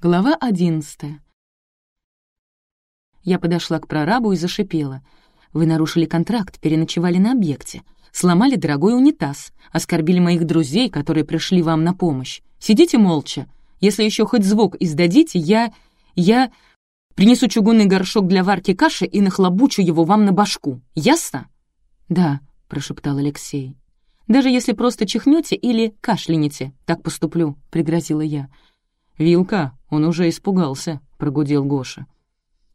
Глава одиннадцатая. Я подошла к прорабу и зашипела. «Вы нарушили контракт, переночевали на объекте, сломали дорогой унитаз, оскорбили моих друзей, которые пришли вам на помощь. Сидите молча. Если еще хоть звук издадите, я... я... принесу чугунный горшок для варки каши и нахлобучу его вам на башку. Ясно?» «Да», — прошептал Алексей. «Даже если просто чихнете или кашляните, так поступлю», — пригрозила я. «Вилка, он уже испугался», — прогудел Гоша.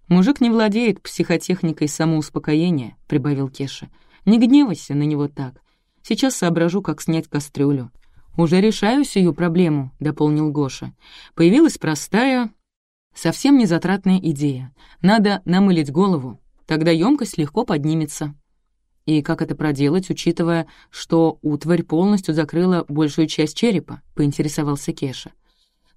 «Мужик не владеет психотехникой самоуспокоения», — прибавил Кеша. «Не гневайся на него так. Сейчас соображу, как снять кастрюлю». «Уже решаю сию проблему», — дополнил Гоша. «Появилась простая, совсем незатратная идея. Надо намылить голову, тогда емкость легко поднимется». «И как это проделать, учитывая, что утварь полностью закрыла большую часть черепа?» — поинтересовался Кеша.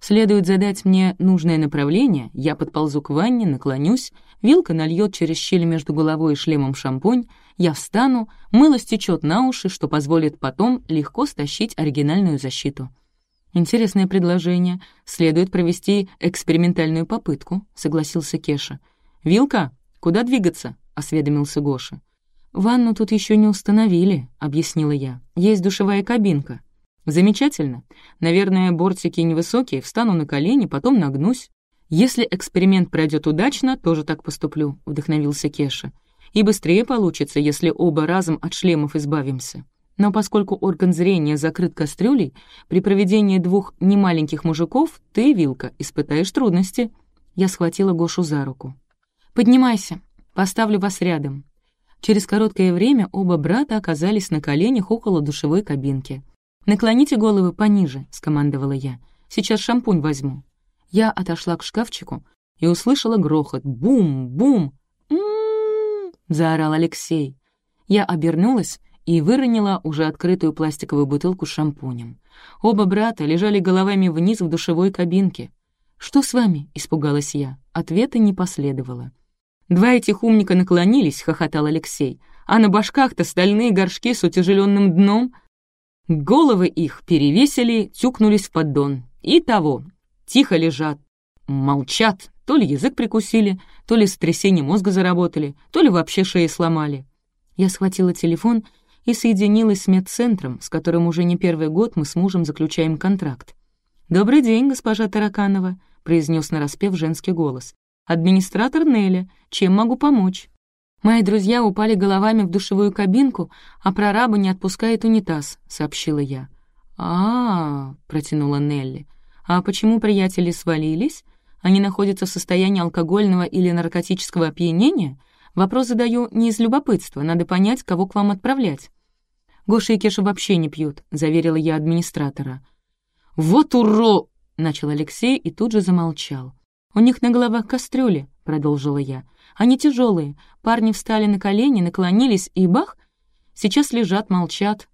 Следует задать мне нужное направление, я подползу к ванне, наклонюсь, вилка нальет через щель между головой и шлемом шампунь, я встану, мыло стечет на уши, что позволит потом легко стащить оригинальную защиту. «Интересное предложение. Следует провести экспериментальную попытку», — согласился Кеша. «Вилка, куда двигаться?» — осведомился Гоша. «Ванну тут еще не установили», — объяснила я. «Есть душевая кабинка. Замечательно. Наверное, бортики невысокие, встану на колени, потом нагнусь. Если эксперимент пройдет удачно, тоже так поступлю, вдохновился Кеша. И быстрее получится, если оба разом от шлемов избавимся. Но поскольку орган зрения закрыт кастрюлей, при проведении двух немаленьких мужиков ты, Вилка, испытаешь трудности. Я схватила Гошу за руку. «Поднимайся, поставлю вас рядом». Через короткое время оба брата оказались на коленях около душевой кабинки. «Наклоните головы пониже», — скомандовала я. «Сейчас шампунь возьму». Я отошла к шкафчику и услышала грохот. «Бум! Бум!» — заорал Алексей. Я обернулась и выронила уже открытую пластиковую бутылку с шампунем. Оба брата лежали головами вниз в душевой кабинке. «Что с вами?» — испугалась я. Ответа не последовало. «Два этих умника наклонились», — хохотал Алексей. «А на башках-то стальные горшки с утяжеленным дном», Головы их перевесили, тюкнулись в поддон. И того, тихо лежат, молчат, то ли язык прикусили, то ли сотрясение мозга заработали, то ли вообще шеи сломали. Я схватила телефон и соединилась с медцентром, с которым уже не первый год мы с мужем заключаем контракт. «Добрый день, госпожа Тараканова», — произнес нараспев женский голос. «Администратор Неля, чем могу помочь?» «Мои друзья упали головами в душевую кабинку, а прораба не отпускает унитаз», — сообщила я. а, -а, -а протянула Нелли. «А почему приятели свалились? Они находятся в состоянии алкогольного или наркотического опьянения? Вопрос задаю не из любопытства, надо понять, кого к вам отправлять». «Гоша и Кеша вообще не пьют», — заверила я администратора. «Вот уро!» — начал Алексей и тут же замолчал. «У них на головах кастрюли», — продолжила я. Они тяжелые. Парни встали на колени, наклонились, и бах! Сейчас лежат, молчат.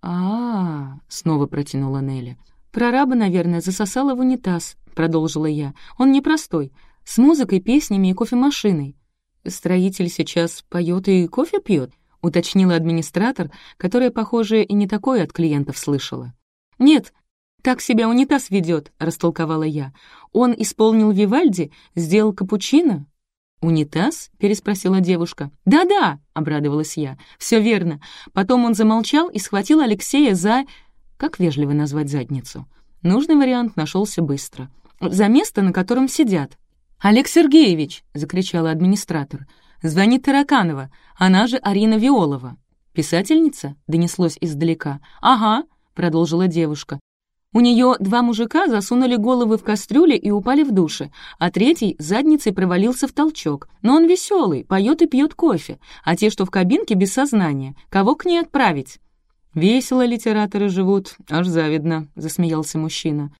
а, -а, -а снова протянула Нелли. «Прораба, наверное, засосала в унитаз», — продолжила я. «Он непростой. С музыкой, песнями и кофемашиной». «Строитель сейчас поет и кофе пьет», — уточнила администратор, которая, похоже, и не такое от клиентов слышала. «Нет, так себя унитаз ведет, растолковала я. «Он исполнил Вивальди, сделал капучино, «Унитаз?» — переспросила девушка. «Да-да», — обрадовалась я. «Все верно». Потом он замолчал и схватил Алексея за... Как вежливо назвать задницу? Нужный вариант нашелся быстро. «За место, на котором сидят». «Олег Сергеевич!» — закричала администратор. «Звонит Тараканова, она же Арина Виолова». «Писательница?» — донеслось издалека. «Ага», — продолжила девушка. У нее два мужика засунули головы в кастрюли и упали в душе, а третий задницей провалился в толчок. Но он веселый, поет и пьет кофе, а те, что в кабинке, без сознания. Кого к ней отправить? «Весело литераторы живут, аж завидно», — засмеялся мужчина.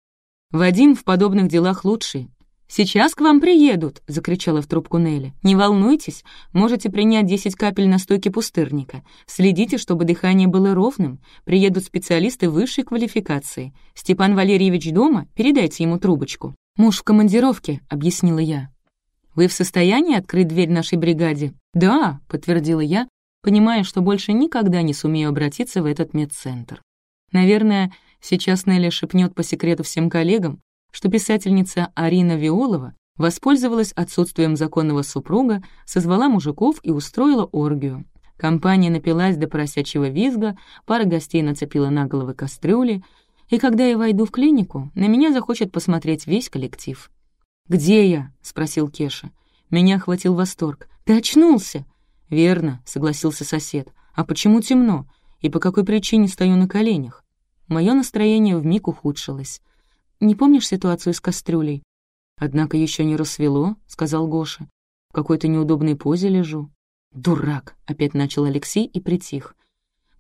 «Вадим в подобных делах лучший. «Сейчас к вам приедут!» — закричала в трубку Нелли. «Не волнуйтесь, можете принять 10 капель настойки пустырника. Следите, чтобы дыхание было ровным. Приедут специалисты высшей квалификации. Степан Валерьевич дома? Передайте ему трубочку». «Муж в командировке», — объяснила я. «Вы в состоянии открыть дверь нашей бригаде?» «Да», — подтвердила я, понимая, что больше никогда не сумею обратиться в этот медцентр. Наверное, сейчас Нелли шепнет по секрету всем коллегам, что писательница Арина Виолова воспользовалась отсутствием законного супруга, созвала мужиков и устроила оргию. Компания напилась до поросячьего визга, пара гостей нацепила на головы кастрюли, и когда я войду в клинику, на меня захочет посмотреть весь коллектив. «Где я?» — спросил Кеша. Меня охватил восторг. «Ты очнулся?» «Верно», — согласился сосед. «А почему темно? И по какой причине стою на коленях?» Мое настроение вмиг ухудшилось. «Не помнишь ситуацию с кастрюлей?» «Однако еще не рассвело», — сказал Гоша. «В какой-то неудобной позе лежу». «Дурак!» — опять начал Алексей и притих.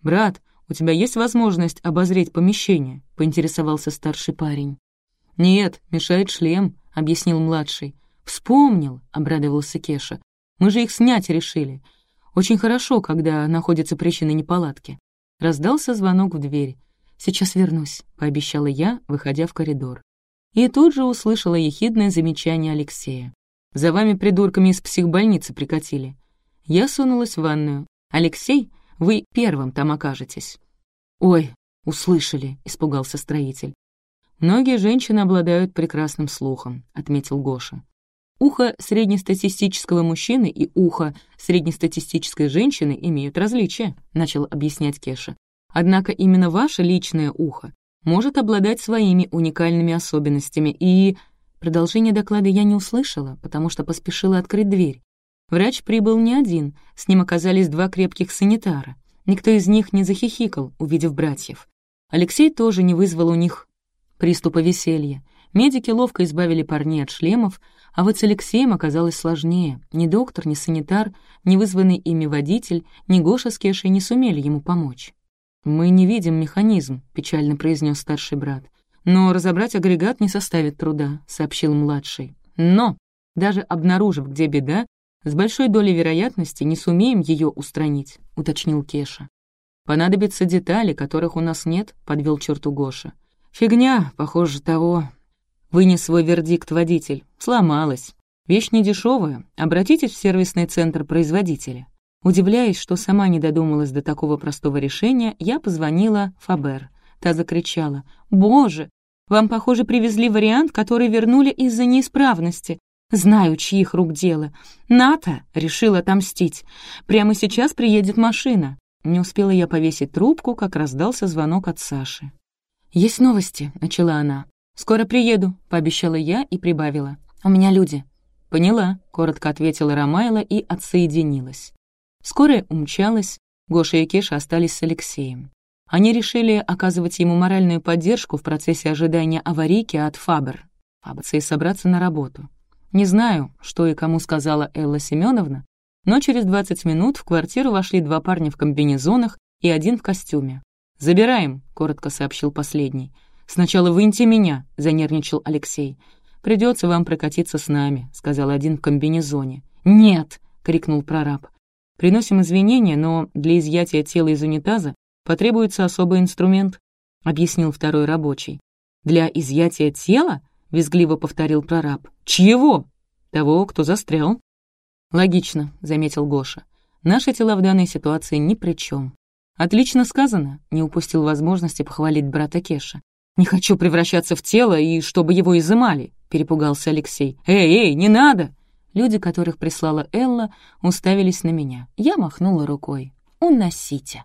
«Брат, у тебя есть возможность обозреть помещение?» — поинтересовался старший парень. «Нет, мешает шлем», — объяснил младший. «Вспомнил», — обрадовался Кеша. «Мы же их снять решили. Очень хорошо, когда находятся причины неполадки». Раздался звонок в дверь. «Сейчас вернусь», — пообещала я, выходя в коридор. И тут же услышала ехидное замечание Алексея. «За вами придурками из психбольницы прикатили». Я сунулась в ванную. «Алексей, вы первым там окажетесь». «Ой, услышали», — испугался строитель. «Многие женщины обладают прекрасным слухом», — отметил Гоша. Ухо среднестатистического мужчины и ухо среднестатистической женщины имеют различия, начал объяснять Кеша. Однако именно ваше личное ухо может обладать своими уникальными особенностями, и... Продолжение доклада я не услышала, потому что поспешила открыть дверь. Врач прибыл не один, с ним оказались два крепких санитара. Никто из них не захихикал, увидев братьев. Алексей тоже не вызвал у них приступа веселья. Медики ловко избавили парней от шлемов, а вот с Алексеем оказалось сложнее. Ни доктор, ни санитар, ни вызванный ими водитель, ни Гоша с Кешей не сумели ему помочь. «Мы не видим механизм», — печально произнес старший брат. «Но разобрать агрегат не составит труда», — сообщил младший. «Но, даже обнаружив, где беда, с большой долей вероятности не сумеем ее устранить», — уточнил Кеша. «Понадобятся детали, которых у нас нет», — подвел черту Гоша. «Фигня, похоже, того», Вынес свой вердикт водитель. Сломалась. Вещь недешевая. Обратитесь в сервисный центр производителя. Удивляясь, что сама не додумалась до такого простого решения, я позвонила Фабер. Та закричала. «Боже, вам, похоже, привезли вариант, который вернули из-за неисправности. Знаю, чьих рук дело. Ната решила отомстить. Прямо сейчас приедет машина». Не успела я повесить трубку, как раздался звонок от Саши. «Есть новости», — начала она. «Скоро приеду», — пообещала я и прибавила. «У меня люди». «Поняла», — коротко ответила Ромайла и отсоединилась. Скорая умчалась, Гоша и Кеша остались с Алексеем. Они решили оказывать ему моральную поддержку в процессе ожидания аварийки от Фабер, Фаберца и собраться на работу. Не знаю, что и кому сказала Элла Семеновна, но через 20 минут в квартиру вошли два парня в комбинезонах и один в костюме. «Забираем», — коротко сообщил последний. «Сначала выньте меня», — занервничал Алексей. «Придется вам прокатиться с нами», — сказал один в комбинезоне. «Нет!» — крикнул прораб. «Приносим извинения, но для изъятия тела из унитаза потребуется особый инструмент», — объяснил второй рабочий. «Для изъятия тела?» — визгливо повторил прораб. «Чьего?» «Того, кто застрял». «Логично», — заметил Гоша. «Наши тела в данной ситуации ни при чем. «Отлично сказано», — не упустил возможности похвалить брата Кеша. «Не хочу превращаться в тело и чтобы его изымали», — перепугался Алексей. «Эй, эй, не надо!» Люди, которых прислала Элла, уставились на меня. Я махнула рукой. «Уносите».